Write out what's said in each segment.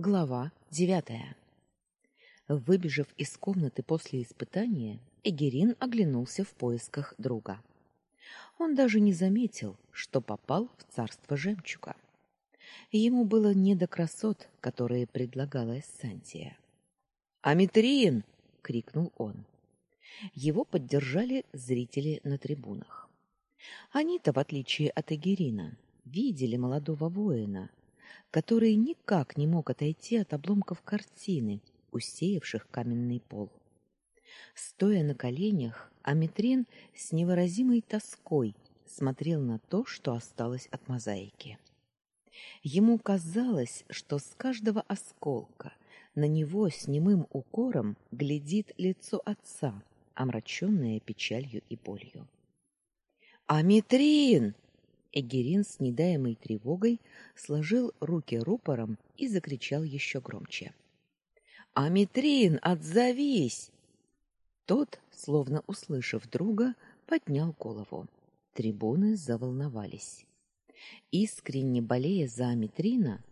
Глава девятая. Выбежав из комнаты после испытания, Эгерин оглянулся в поисках друга. Он даже не заметил, что попал в царство жемчуга. Ему было не до красот, которые предлагала Эссантия. «Аметрин!» — крикнул он. Его поддержали зрители на трибунах. Они-то, в отличие от Эгерина, видели молодого воина, который никак не мог отойти от обломков картины, усеявших каменный пол. Стоя на коленях, Аметрин с невыразимой тоской смотрел на то, что осталось от мозаики. Ему казалось, что с каждого осколка на него с немым укором глядит лицо отца, омраченное печалью и болью. «Аметрин!» Эгерин с недаемой тревогой сложил руки рупором и закричал еще громче. «Аметрин, отзовись!» Тот, словно услышав друга, поднял голову. Трибуны заволновались. Искренне болея за Аметрина,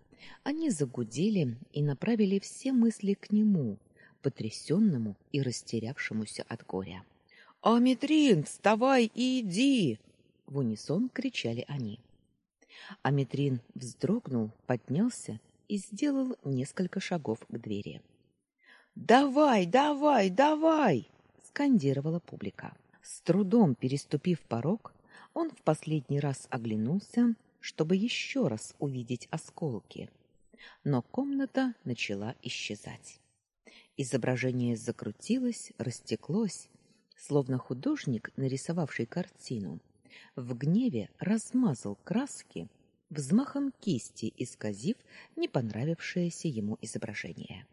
они загудели и направили все мысли к нему, потрясенному и растерявшемуся от горя. «Аметрин, вставай и иди!» В унисон кричали они. Аметрин вздрогнул, поднялся и сделал несколько шагов к двери. "Давай, давай, давай!" скандировала публика. С трудом переступив порог, он в последний раз оглянулся, чтобы еще раз увидеть осколки. Но комната начала исчезать. Изображение закрутилось, растеклось, словно художник, нарисовавший картину, в гневе размазал краски, взмахом кисти исказив не понравившееся ему изображение.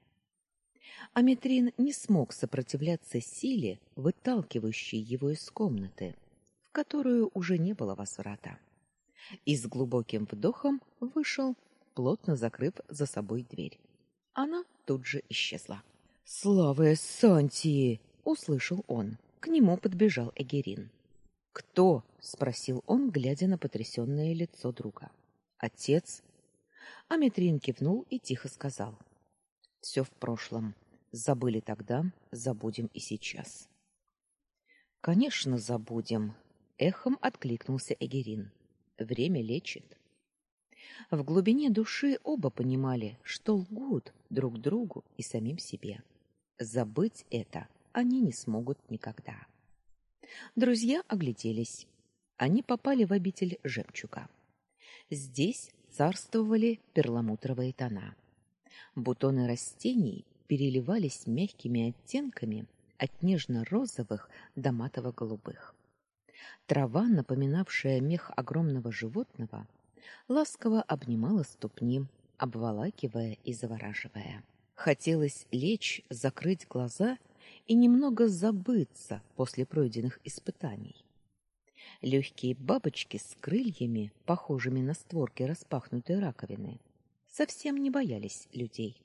Аметрин не смог сопротивляться силе, выталкивающей его из комнаты, в которую уже не было возврата. И с глубоким вдохом вышел, плотно закрыв за собой дверь. Она тут же исчезла. «Слава Эссантии!» — услышал он. К нему подбежал Эгерин. «Кто?» — спросил он, глядя на потрясенное лицо друга. «Отец?» Аметрин кивнул и тихо сказал. «Все в прошлом. Забыли тогда, забудем и сейчас». «Конечно, забудем», — эхом откликнулся Эгерин. «Время лечит». В глубине души оба понимали, что лгут друг другу и самим себе. Забыть это они не смогут никогда. Друзья огляделись. Они попали в обитель жемчуга. Здесь царствовали перламутровые тона. Бутоны растений переливались мягкими оттенками от нежно-розовых до матово-голубых. Трава, напоминавшая мех огромного животного, ласково обнимала ступни, обволакивая и завораживая. Хотелось лечь, закрыть глаза — и немного забыться после пройденных испытаний. Легкие бабочки с крыльями, похожими на створки распахнутой раковины, совсем не боялись людей.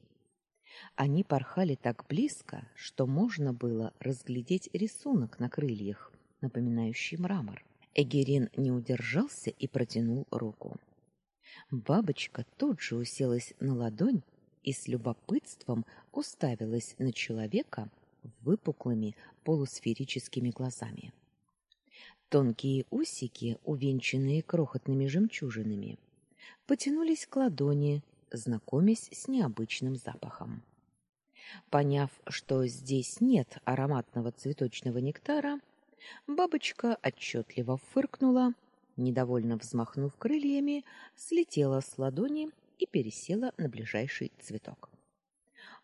Они порхали так близко, что можно было разглядеть рисунок на крыльях, напоминающий мрамор. Эгерин не удержался и протянул руку. Бабочка тут же уселась на ладонь и с любопытством уставилась на человека, выпуклыми полусферическими глазами. Тонкие усики, увенчанные крохотными жемчужинами, потянулись к ладони, знакомясь с необычным запахом. Поняв, что здесь нет ароматного цветочного нектара, бабочка отчетливо фыркнула, недовольно взмахнув крыльями, слетела с ладони и пересела на ближайший цветок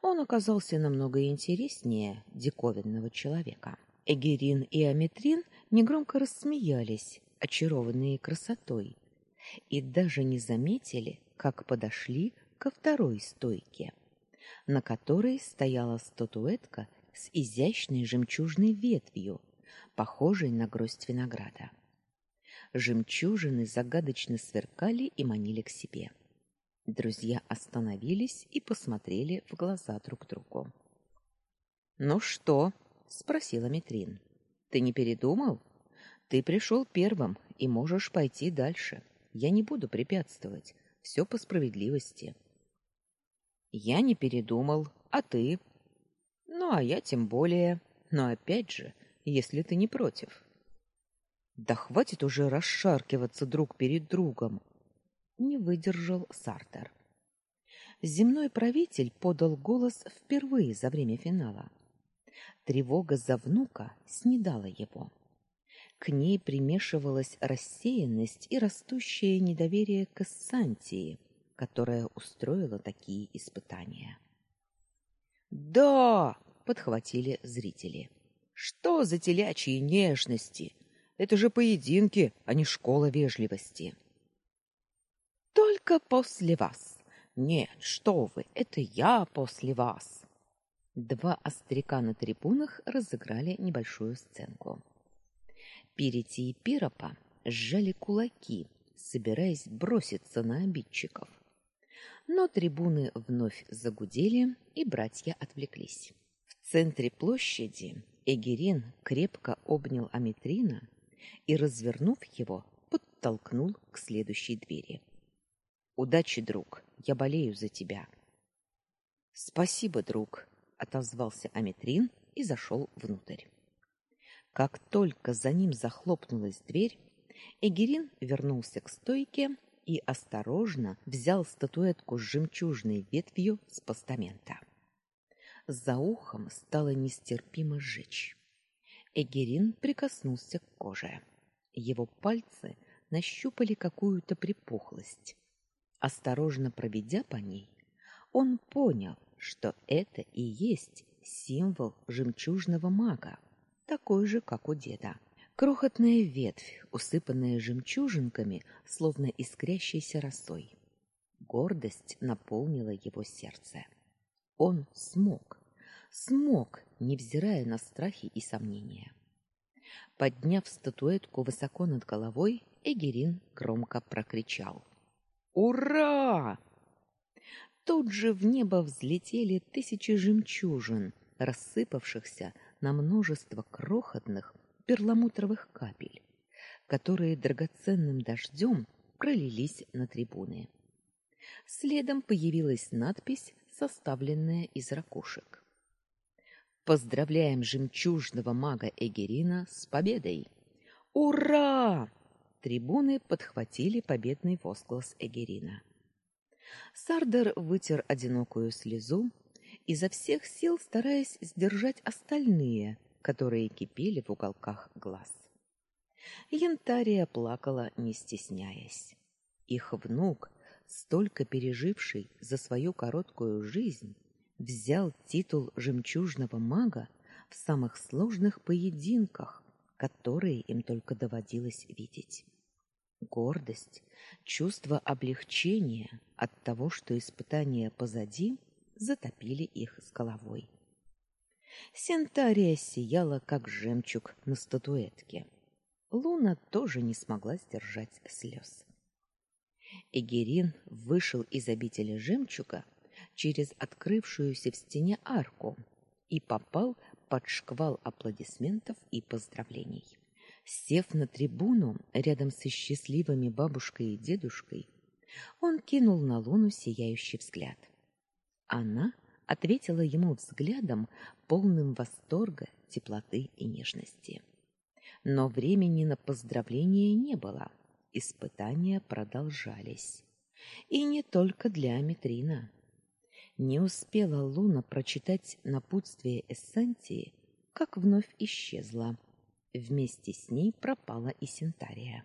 он оказался намного интереснее диковинного человека. Эгерин и Аметрин негромко рассмеялись, очарованные красотой, и даже не заметили, как подошли ко второй стойке, на которой стояла статуэтка с изящной жемчужной ветвью, похожей на гроздь винограда. Жемчужины загадочно сверкали и манили к себе. — Друзья остановились и посмотрели в глаза друг другу. "Ну что?" спросила Митрин. "Ты не передумал? Ты пришел первым и можешь пойти дальше. Я не буду препятствовать. Все по справедливости". Я не передумал, а ты? Ну, а я тем более. Но опять же, если ты не против. Да хватит уже расшаркиваться друг перед другом, не выдержал Сартер. Земной правитель подал голос впервые за время финала. Тревога за внука снедала его. К ней примешивалась рассеянность и растущее недоверие к Эссантии, которая устроила такие испытания. «Да!» — подхватили зрители. «Что за телячьи нежности? Это же поединки, а не школа вежливости!» «Только после вас!» «Нет, что вы, это я после вас!» Два остряка на трибунах разыграли небольшую сценку. Пирити и Пиропа сжали кулаки, собираясь броситься на обидчиков. Но трибуны вновь загудели, и братья отвлеклись. В центре площади Эгерин крепко обнял Аметрина и, развернув его, подтолкнул к следующей двери. «Удачи, друг, я болею за тебя». «Спасибо, друг», — отозвался Аметрин и зашел внутрь. Как только за ним захлопнулась дверь, Эгерин вернулся к стойке и осторожно взял статуэтку с жемчужной ветвью с постамента. За ухом стало нестерпимо жечь. Эгерин прикоснулся к коже. Его пальцы нащупали какую-то припухлость. Осторожно проведя по ней, он понял, что это и есть символ жемчужного мага такой же, как у деда. Крохотная ветвь, усыпанная жемчужинками, словно искрящейся росой. Гордость наполнила его сердце. Он смог, смог, невзирая на страхи и сомнения. Подняв статуэтку высоко над головой, Эгерин громко прокричал: "Ура!" Тут же в небо взлетели тысячи жемчужин, рассыпавшихся на множество крохотных перламутровых капель, которые драгоценным дождем пролились на трибуны. Следом появилась надпись, составленная из ракушек. Поздравляем жемчужного мага Эгерина с победой. Ура! Трибуны подхватили победный возглас Эгерина. Сардер вытер одинокую слезу изо всех сил стараясь сдержать остальные, которые кипели в уголках глаз. Янтария плакала, не стесняясь. Их внук, столько переживший за свою короткую жизнь, взял титул жемчужного мага в самых сложных поединках, которые им только доводилось видеть. Гордость, чувство облегчения от того, что испытания позади, затопили их с головой. Сентария сияла, как жемчуг на статуэтке. Луна тоже не смогла сдержать слез. Эгерин вышел из обители жемчуга через открывшуюся в стене арку и попал под шквал аплодисментов и поздравлений. Сев на трибуну рядом со счастливыми бабушкой и дедушкой, он кинул на Луну сияющий взгляд — она ответила ему взглядом, полным восторга, теплоты и нежности. Но времени на поздравления не было. Испытания продолжались. И не только для Аметрина. Не успела Луна прочитать напутствие Эссантии, как вновь исчезла. Вместе с ней пропала и Синтария.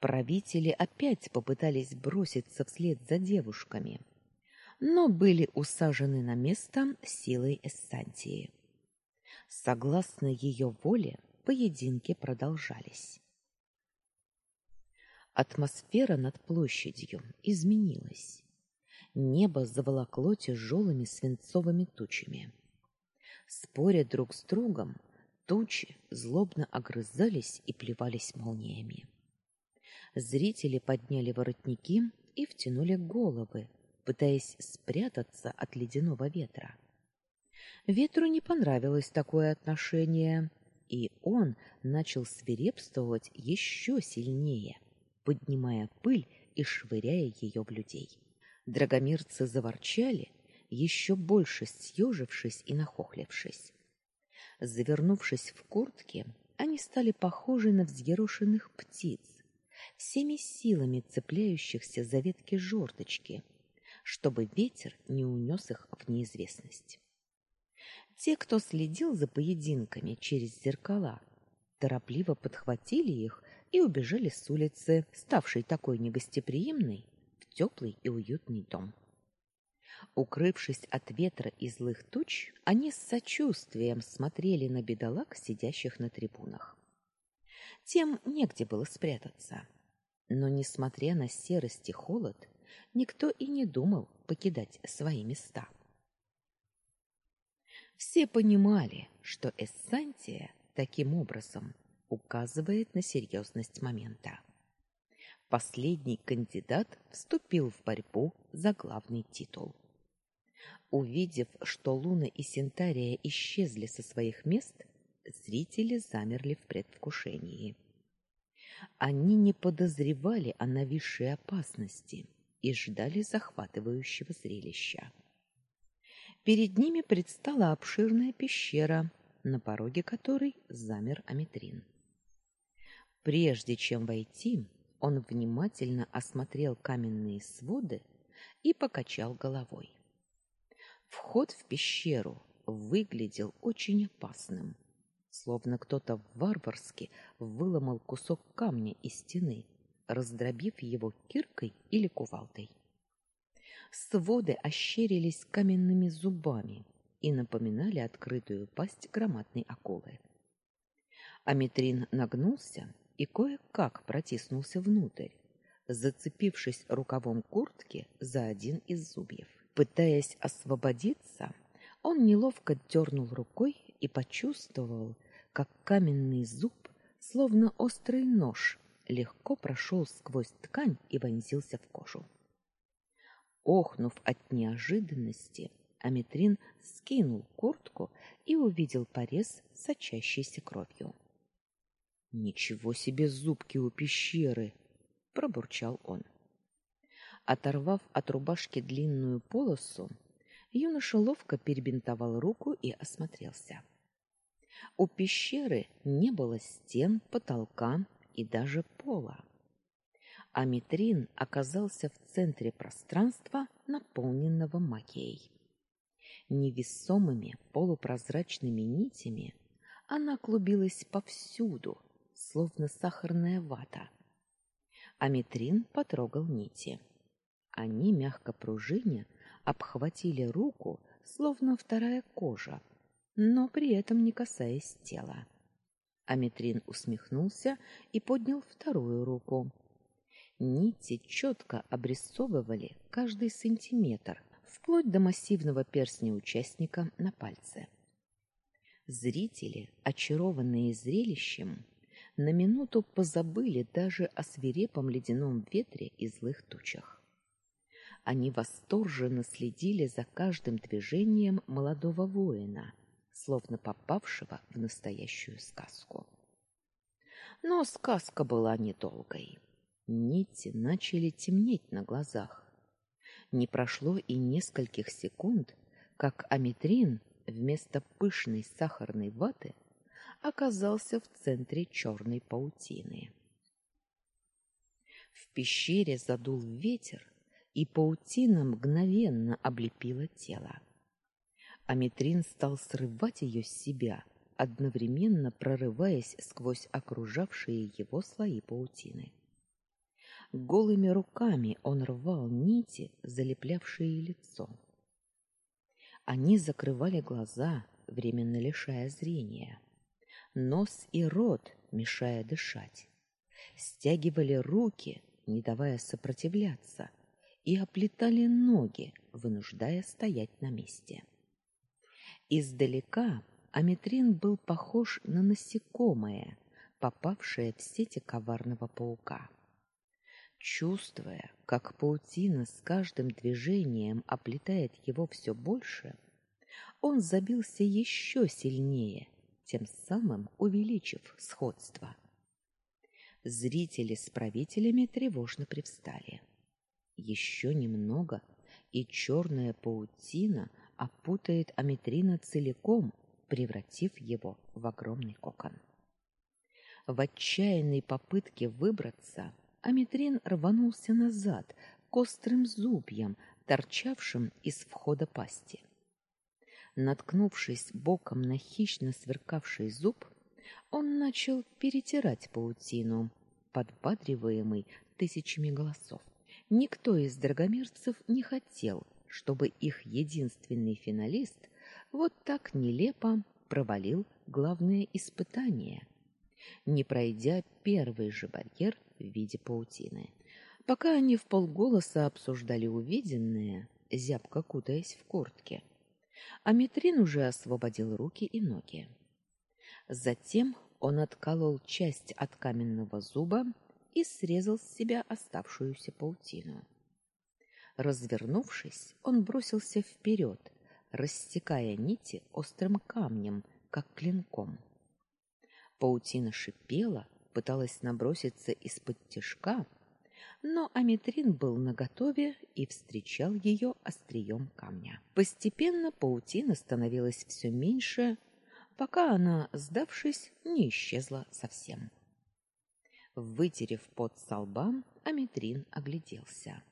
Правители опять попытались броситься вслед за девушками — но были усажены на место силой Эссантии. Согласно ее воле, поединки продолжались. Атмосфера над площадью изменилась. Небо заволокло тяжелыми свинцовыми тучами. Споря друг с другом, тучи злобно огрызались и плевались молниями. Зрители подняли воротники и втянули головы, пытаясь спрятаться от ледяного ветра. Ветру не понравилось такое отношение, и он начал свирепствовать еще сильнее, поднимая пыль и швыряя ее в людей. Драгомирцы заворчали, еще больше съежившись и нахохлившись. Завернувшись в куртки, они стали похожи на взъерошенных птиц, всеми силами цепляющихся за ветки жердочки, чтобы ветер не унес их в неизвестность. Те, кто следил за поединками через зеркала, торопливо подхватили их и убежали с улицы, ставшей такой негостеприимной, в теплый и уютный дом. Укрывшись от ветра и злых туч, они с сочувствием смотрели на бедолаг, сидящих на трибунах. Тем негде было спрятаться. Но, несмотря на серость и холод, никто и не думал покидать свои места. Все понимали, что Эссантия таким образом указывает на серьезность момента. Последний кандидат вступил в борьбу за главный титул. Увидев, что Луна и Синтария исчезли со своих мест, зрители замерли в предвкушении. Они не подозревали о нависшей опасности и ждали захватывающего зрелища. Перед ними предстала обширная пещера, на пороге которой замер Аметрин. Прежде чем войти, он внимательно осмотрел каменные своды и покачал головой. Вход в пещеру выглядел очень опасным, словно кто-то варварски выломал кусок камня из стены, раздробив его киркой или кувалдой. Своды ощерились каменными зубами и напоминали открытую пасть громадной акулы. Аметрин нагнулся и кое-как протиснулся внутрь, зацепившись рукавом куртки за один из зубьев. Пытаясь освободиться, он неловко дернул рукой и почувствовал, как каменный зуб, словно острый нож, легко прошел сквозь ткань и вонзился в кожу. Охнув от неожиданности, Аметрин скинул куртку и увидел порез, сочащийся кровью. Ничего себе зубки у пещеры, пробурчал он. Оторвав от рубашки длинную полосу, юноша ловко перебинтовал руку и осмотрелся. У пещеры не было стен, потолка и даже пола. А Митрин оказался в центре пространства, наполненного магией. Невесомыми полупрозрачными нитями она клубилась повсюду, словно сахарная вата. А Митрин потрогал нити. Они, мягко пружиня, обхватили руку, словно вторая кожа, но при этом не касаясь тела. Аметрин усмехнулся и поднял вторую руку. Нити четко обрисовывали каждый сантиметр, вплоть до массивного перстня участника на пальце. Зрители, очарованные зрелищем, на минуту позабыли даже о свирепом ледяном ветре и злых тучах. Они восторженно следили за каждым движением молодого воина, словно попавшего в настоящую сказку. Но сказка была недолгой. Нити начали темнеть на глазах. Не прошло и нескольких секунд, как Аметрин вместо пышной сахарной ваты оказался в центре черной паутины. В пещере задул ветер, и паутина мгновенно облепила тело. Аметрин стал срывать ее с себя, одновременно прорываясь сквозь окружавшие его слои паутины. Голыми руками он рвал нити, залеплявшие лицо. Они закрывали глаза, временно лишая зрения, нос и рот, мешая дышать. Стягивали руки, не давая сопротивляться — и оплетали ноги, вынуждая стоять на месте. Издалека Аметрин был похож на насекомое, попавшее в сети коварного паука. Чувствуя, как паутина с каждым движением оплетает его все больше, он забился еще сильнее, тем самым увеличив сходство. Зрители с правителями тревожно привстали. Еще немного, и черная паутина опутает Аметрина целиком, превратив его в огромный кокон. В отчаянной попытке выбраться Аметрин рванулся назад к острым зубьям, торчавшим из входа пасти. Наткнувшись боком на хищно сверкавший зуб, он начал перетирать паутину, подбадриваемый тысячами голосов. Никто из драгомирцев не хотел, чтобы их единственный финалист вот так нелепо провалил главное испытание, не пройдя первый же барьер в виде паутины. Пока они в полголоса обсуждали увиденное, зябко кутаясь в куртке, Аметрин уже освободил руки и ноги. Затем он отколол часть от каменного зуба и срезал с себя оставшуюся паутину. Развернувшись, он бросился вперед, рассекая нити острым камнем, как клинком. Паутина шипела, пыталась наброситься из-под тишка, но Аметрин был наготове и встречал ее острием камня. Постепенно паутина становилась все меньше, пока она, сдавшись, не исчезла совсем. Вытерев пот со лба, Аметрин огляделся.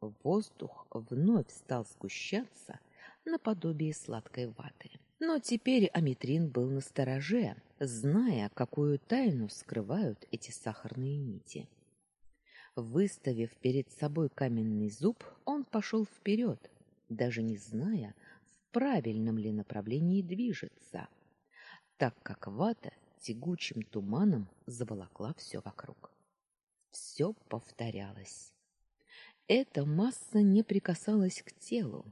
Воздух вновь стал сгущаться наподобие сладкой ваты. Но теперь Аметрин был настороже, зная, какую тайну скрывают эти сахарные нити. Выставив перед собой каменный зуб, он пошел вперед, даже не зная, в правильном ли направлении движется, так как вата тягучим туманом заволокла все вокруг. Все повторялось. Эта масса не прикасалась к телу,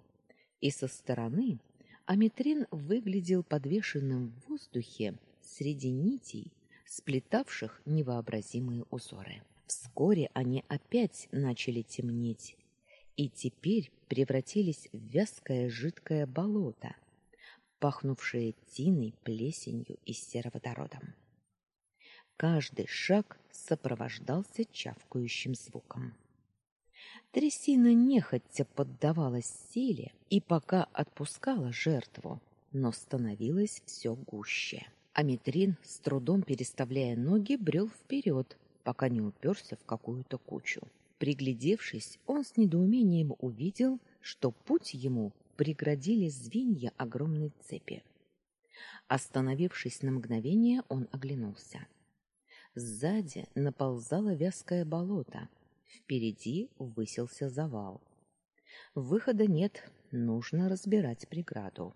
и со стороны Аметрин выглядел подвешенным в воздухе среди нитей, сплетавших невообразимые узоры. Вскоре они опять начали темнеть, и теперь превратились в вязкое жидкое болото, пахнувшее тиной, плесенью и сероводородом. Каждый шаг сопровождался чавкающим звуком. Трясина нехотя поддавалась силе и пока отпускала жертву, но становилась все гуще. Аметрин, с трудом переставляя ноги, брел вперед, пока не уперся в какую-то кучу. Приглядевшись, он с недоумением увидел, что путь ему преградили звенья огромной цепи. Остановившись на мгновение, он оглянулся. Сзади наползало вязкое болото, впереди высился завал. Выхода нет, нужно разбирать преграду.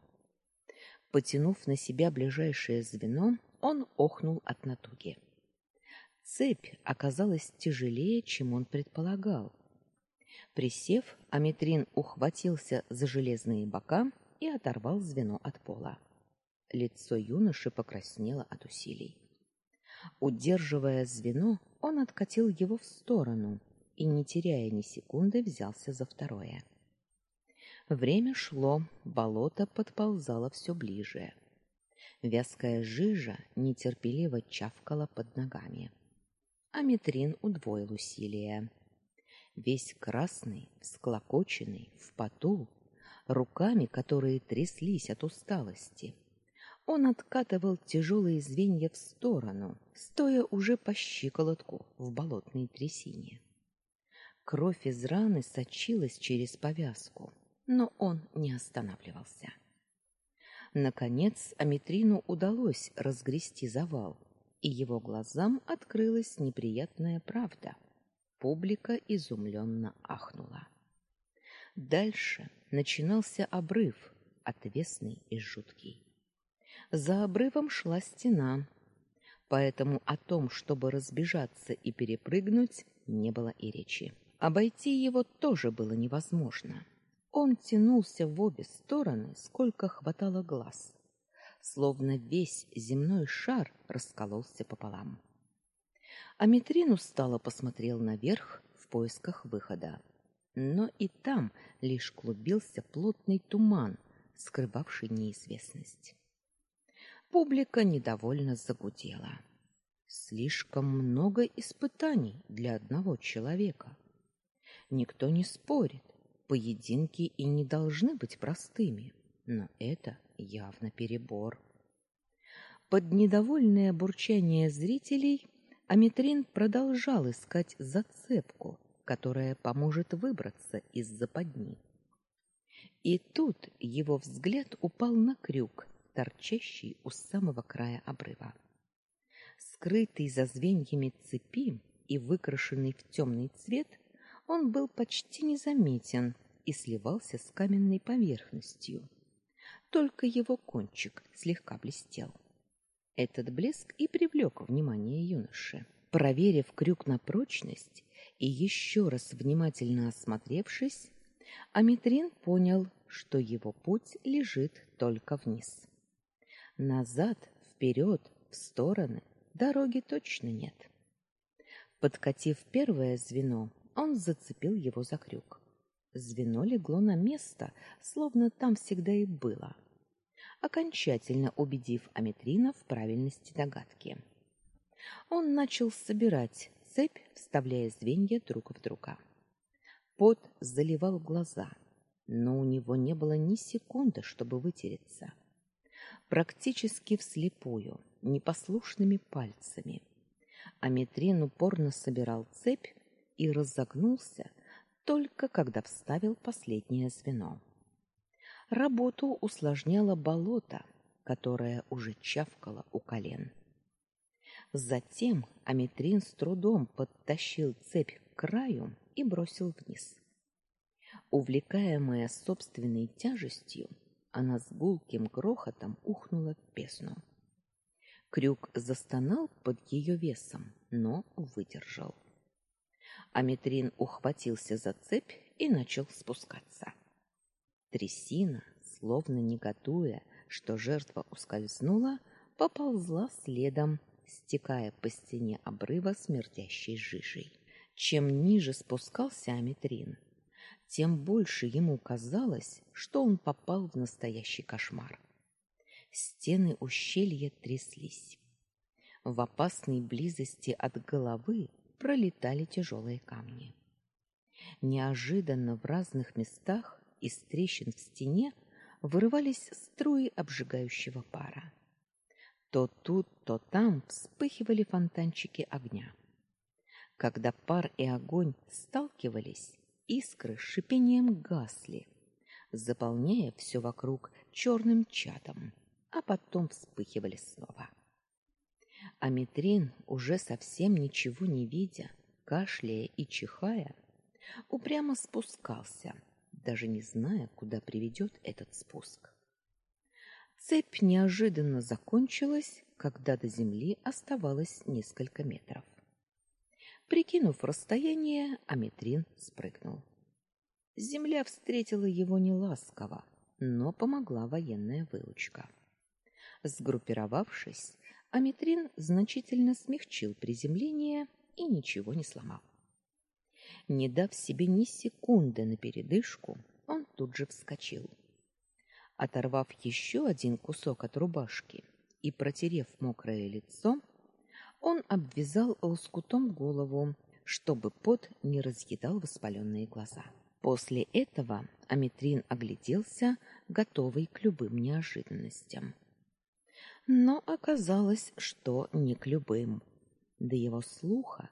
Потянув на себя ближайшее звено, он охнул от натуги. Цепь оказалась тяжелее, чем он предполагал. Присев, Аметрин ухватился за железные бока и оторвал звено от пола. Лицо юноши покраснело от усилий. Удерживая звено, он откатил его в сторону и, не теряя ни секунды, взялся за второе. Время шло, болото подползало все ближе. Вязкая жижа нетерпеливо чавкала под ногами. Аметрин удвоил усилия весь красный, всклокоченный, в поту, руками, которые тряслись от усталости. Он откатывал тяжелые звенья в сторону, стоя уже по щиколотку в болотной трясине. Кровь из раны сочилась через повязку, но он не останавливался. Наконец Аметрину удалось разгрести завал, и его глазам открылась неприятная правда — Публика изумленно ахнула. Дальше начинался обрыв, отвесный и жуткий. За обрывом шла стена, поэтому о том, чтобы разбежаться и перепрыгнуть, не было и речи. Обойти его тоже было невозможно. Он тянулся в обе стороны, сколько хватало глаз, словно весь земной шар раскололся пополам. Аметрин устало посмотрел наверх в поисках выхода. Но и там лишь клубился плотный туман, скрывавший неизвестность. Публика недовольно загудела. Слишком много испытаний для одного человека. Никто не спорит. Поединки и не должны быть простыми, но это явно перебор. Под недовольное бурчание зрителей Аметрин продолжал искать зацепку, которая поможет выбраться из западни. И тут его взгляд упал на крюк, торчащий у самого края обрыва. Скрытый за звеньями цепи и выкрашенный в темный цвет, он был почти незаметен и сливался с каменной поверхностью. Только его кончик слегка блестел. Этот блеск и привлек внимание юноши. Проверив крюк на прочность и еще раз внимательно осмотревшись, Аметрин понял, что его путь лежит только вниз. Назад, вперед, в стороны дороги точно нет. Подкатив первое звено, он зацепил его за крюк. Звено легло на место, словно там всегда и было окончательно убедив Аметрина в правильности догадки. Он начал собирать цепь, вставляя звенья друг в друга. Пот заливал глаза, но у него не было ни секунды, чтобы вытереться. Практически вслепую, непослушными пальцами. Аметрин упорно собирал цепь и разогнулся только когда вставил последнее звено. Работу усложняло болото, которое уже чавкало у колен. Затем Аметрин с трудом подтащил цепь к краю и бросил вниз. Увлекаемая собственной тяжестью, она с гулким грохотом ухнула в бездну. Крюк застонал под ее весом, но выдержал. Аметрин ухватился за цепь и начал спускаться. Трясина, словно негодуя, что жертва ускользнула, поползла следом, стекая по стене обрыва смердящей жижей. Чем ниже спускался Аметрин, тем больше ему казалось, что он попал в настоящий кошмар. Стены ущелья тряслись. В опасной близости от головы пролетали тяжелые камни. Неожиданно в разных местах из трещин в стене вырывались струи обжигающего пара. То тут, то там вспыхивали фонтанчики огня. Когда пар и огонь сталкивались, искры с шипением гасли, заполняя все вокруг черным чадом, а потом вспыхивали снова. Аметрин, уже совсем ничего не видя, кашляя и чихая, упрямо спускался — даже не зная, куда приведет этот спуск. Цепь неожиданно закончилась, когда до земли оставалось несколько метров. Прикинув расстояние, Аметрин спрыгнул. Земля встретила его неласково, но помогла военная выучка. Сгруппировавшись, Аметрин значительно смягчил приземление и ничего не сломал. Не дав себе ни секунды на передышку, он тут же вскочил. Оторвав еще один кусок от рубашки и протерев мокрое лицо, он обвязал лоскутом голову, чтобы пот не разъедал воспаленные глаза. После этого Аметрин огляделся, готовый к любым неожиданностям. Но оказалось, что не к любым. До его слуха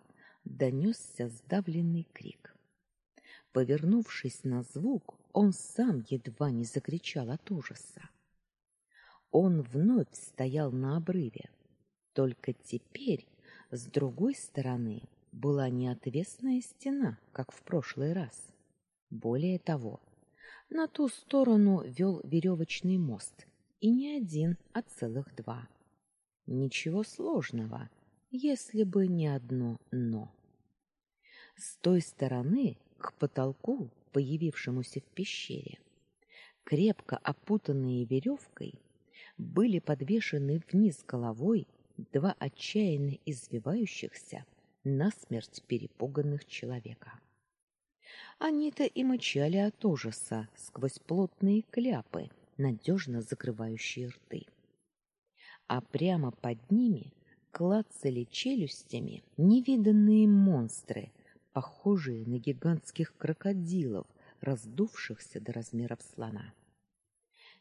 донесся сдавленный крик. Повернувшись на звук, он сам едва не закричал от ужаса. Он вновь стоял на обрыве, только теперь с другой стороны была не отвесная стена, как в прошлый раз. Более того, на ту сторону вел веревочный мост, и не один, а целых два. Ничего сложного, если бы не одно «но». С той стороны, к потолку, появившемуся в пещере, крепко опутанные веревкой, были подвешены вниз головой два отчаянно извивающихся, насмерть перепуганных человека. Они-то и мычали от ужаса сквозь плотные кляпы, надежно закрывающие рты. А прямо под ними клацали челюстями невиданные монстры, похожие на гигантских крокодилов раздувшихся до размеров слона.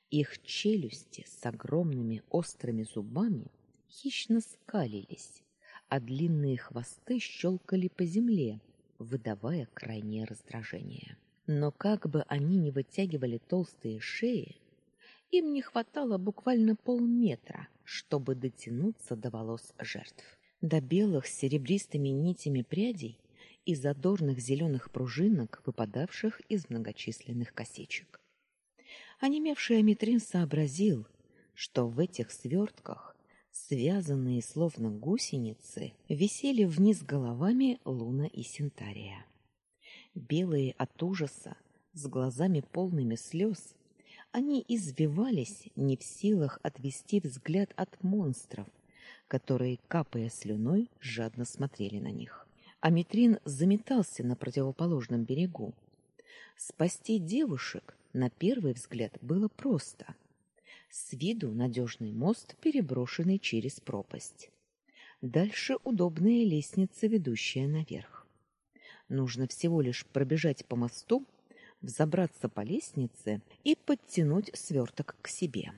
Их челюсти с огромными острыми зубами хищно скалились, а длинные хвосты щелкали по земле, выдавая крайнее раздражение. Но как бы они ни вытягивали толстые шеи, им не хватало буквально полметра, чтобы дотянуться до волос жертв. До белых с серебристыми нитями прядей и задорных зеленых пружинок, выпадавших из многочисленных косичек. Онемевший Аметрин сообразил, что в этих свертках, связанные словно гусеницы, висели вниз головами Луна и Синтария. Белые от ужаса, с глазами полными слез, они извивались, не в силах отвести взгляд от монстров, которые, капая слюной, жадно смотрели на них. Аметрин заметался на противоположном берегу. Спасти девушек, на первый взгляд, было просто. С виду надежный мост, переброшенный через пропасть. Дальше удобная лестница, ведущая наверх. Нужно всего лишь пробежать по мосту взобраться по лестнице и подтянуть сверток к себе.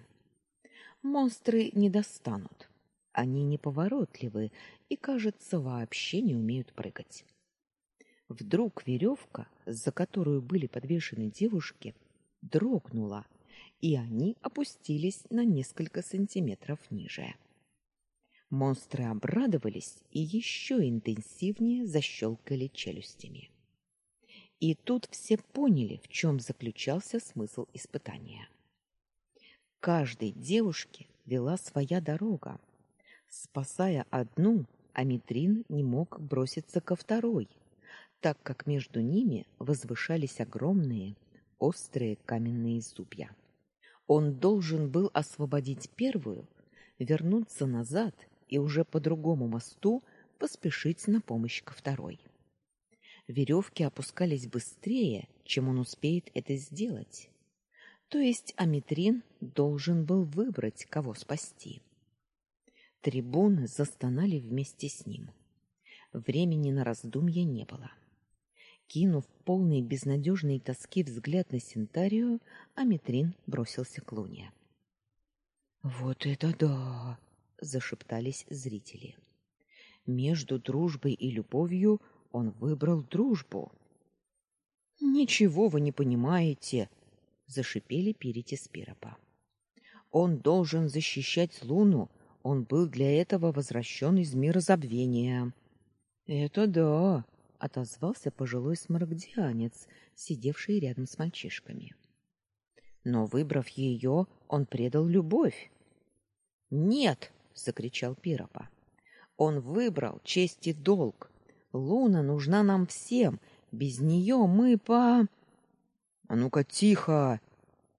Монстры не достанут. Они неповоротливы и, кажется, вообще не умеют прыгать. Вдруг веревка, за которую были подвешены девушки, дрогнула, и они опустились на несколько сантиметров ниже. Монстры обрадовались и еще интенсивнее защелкали челюстями. И тут все поняли, в чем заключался смысл испытания. Каждой девушке вела своя дорога. Спасая одну, Аметрин не мог броситься ко второй, так как между ними возвышались огромные, острые каменные зубья. Он должен был освободить первую, вернуться назад и уже по другому мосту поспешить на помощь ко второй веревки опускались быстрее, чем он успеет это сделать. То есть Аметрин должен был выбрать, кого спасти. Трибуны застонали вместе с ним. Времени на раздумья не было. Кинув полный безнадежной тоски взгляд на Синтарию, Аметрин бросился к Луне. «Вот это да!» — зашептались зрители. Между дружбой и любовью он выбрал дружбу. Ничего вы не понимаете, зашипели Пирити Спиропа. Он должен защищать Луну, он был для этого возвращен из мира забвения. Это да, отозвался пожилой смарагдианец, сидевший рядом с мальчишками. Но выбрав ее, он предал любовь. Нет, закричал Пиропа. Он выбрал честь и долг. Луна нужна нам всем. Без нее мы по А ну-ка тихо,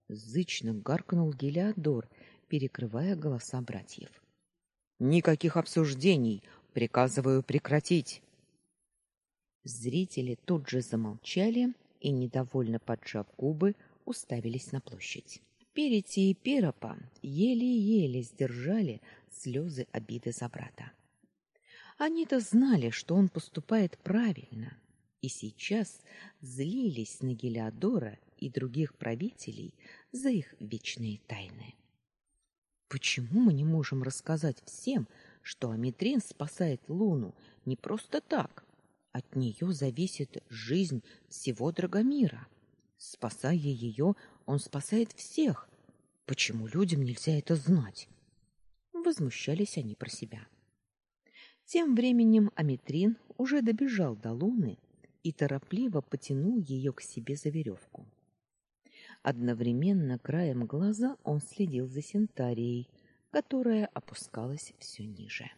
зычно гаркнул Гелиодор, перекрывая голоса братьев. Никаких обсуждений, приказываю прекратить. Зрители тут же замолчали и недовольно поджав губы, уставились на площадь. Перети и Перопа еле-еле сдержали слезы обиды за брата. Они-то знали, что он поступает правильно, и сейчас злились на Гелиодора и других правителей за их вечные тайны. Почему мы не можем рассказать всем, что Аметрин спасает Луну не просто так? От нее зависит жизнь всего Драгомира. Спасая ее, он спасает всех. Почему людям нельзя это знать? Возмущались они про себя. Тем временем Аметрин уже добежал до Луны и торопливо потянул ее к себе за веревку. Одновременно краем глаза он следил за Синтарией, которая опускалась все ниже.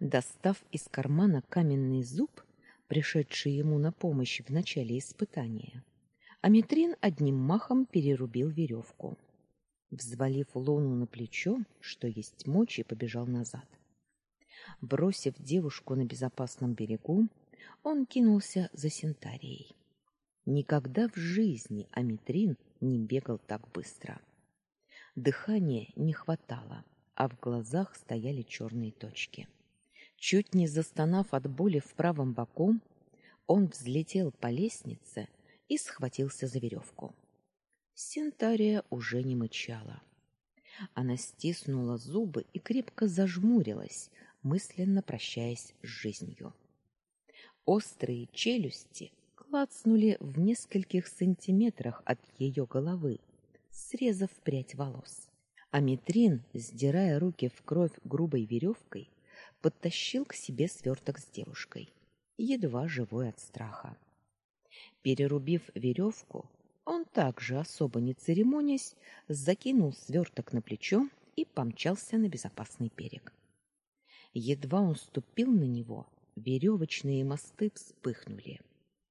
Достав из кармана каменный зуб, пришедший ему на помощь в начале испытания, Аметрин одним махом перерубил веревку. Взвалив Луну на плечо, что есть мочи, побежал назад. Бросив девушку на безопасном берегу, он кинулся за Синтарией. Никогда в жизни Аметрин не бегал так быстро. Дыхания не хватало, а в глазах стояли черные точки. Чуть не застонав от боли в правом боку, он взлетел по лестнице и схватился за веревку. Синтария уже не мычала. Она стиснула зубы и крепко зажмурилась, мысленно прощаясь с жизнью. Острые челюсти клацнули в нескольких сантиметрах от ее головы, срезав прядь волос. А Митрин, сдирая руки в кровь грубой веревкой, подтащил к себе сверток с девушкой, едва живой от страха. Перерубив веревку, он также особо не церемонясь, закинул сверток на плечо и помчался на безопасный берег. Едва он ступил на него, веревочные мосты вспыхнули.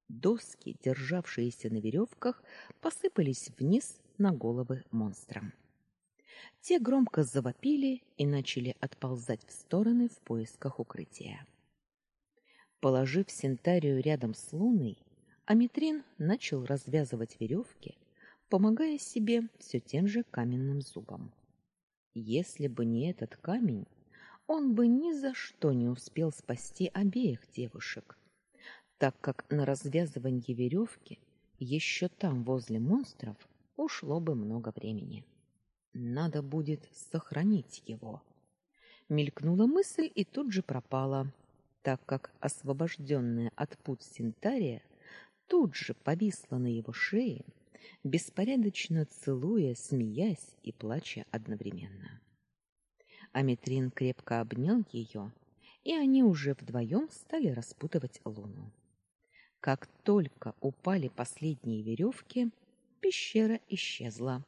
Доски, державшиеся на веревках, посыпались вниз на головы монстрам. Те громко завопили и начали отползать в стороны в поисках укрытия. Положив Синтарию рядом с Луной, Аметрин начал развязывать веревки, помогая себе все тем же каменным зубом. Если бы не этот камень, он бы ни за что не успел спасти обеих девушек, так как на развязывание веревки еще там возле монстров ушло бы много времени. Надо будет сохранить его. Мелькнула мысль и тут же пропала, так как освобожденная от пут Синтария тут же повисла на его шее, беспорядочно целуя, смеясь и плача одновременно. Аметрин крепко обнял ее, и они уже вдвоем стали распутывать луну. Как только упали последние веревки, пещера исчезла.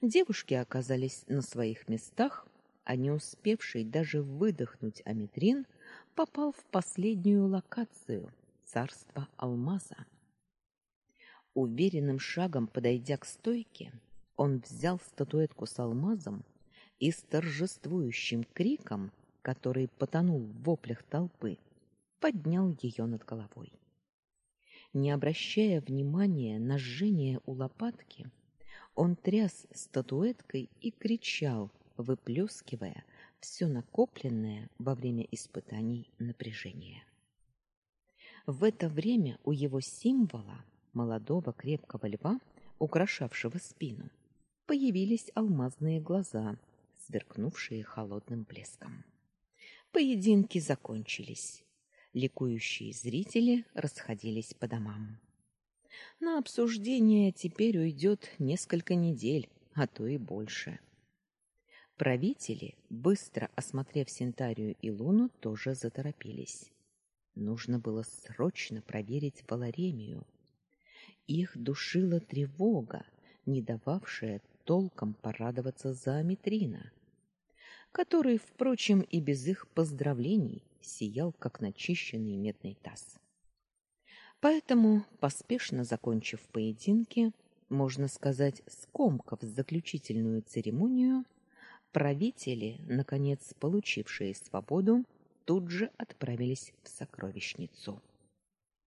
Девушки оказались на своих местах, а не успевший даже выдохнуть Аметрин попал в последнюю локацию царство алмаза. Уверенным шагом подойдя к стойке, он взял статуэтку с алмазом и с торжествующим криком, который потонул в воплях толпы, поднял ее над головой. Не обращая внимания на жжение у лопатки, он тряс статуэткой и кричал, выплескивая все накопленное во время испытаний напряжение. В это время у его символа, молодого крепкого льва, украшавшего спину, появились алмазные глаза, сверкнувшие холодным блеском. Поединки закончились. Ликующие зрители расходились по домам. На обсуждение теперь уйдет несколько недель, а то и больше. Правители, быстро осмотрев Синтарию и Луну, тоже заторопились. Нужно было срочно проверить Валаремию. Их душила тревога, не дававшая толком порадоваться за Аметрина, который, впрочем, и без их поздравлений сиял, как начищенный медный таз. Поэтому, поспешно закончив поединки, можно сказать, скомкав заключительную церемонию, правители, наконец получившие свободу, тут же отправились в сокровищницу.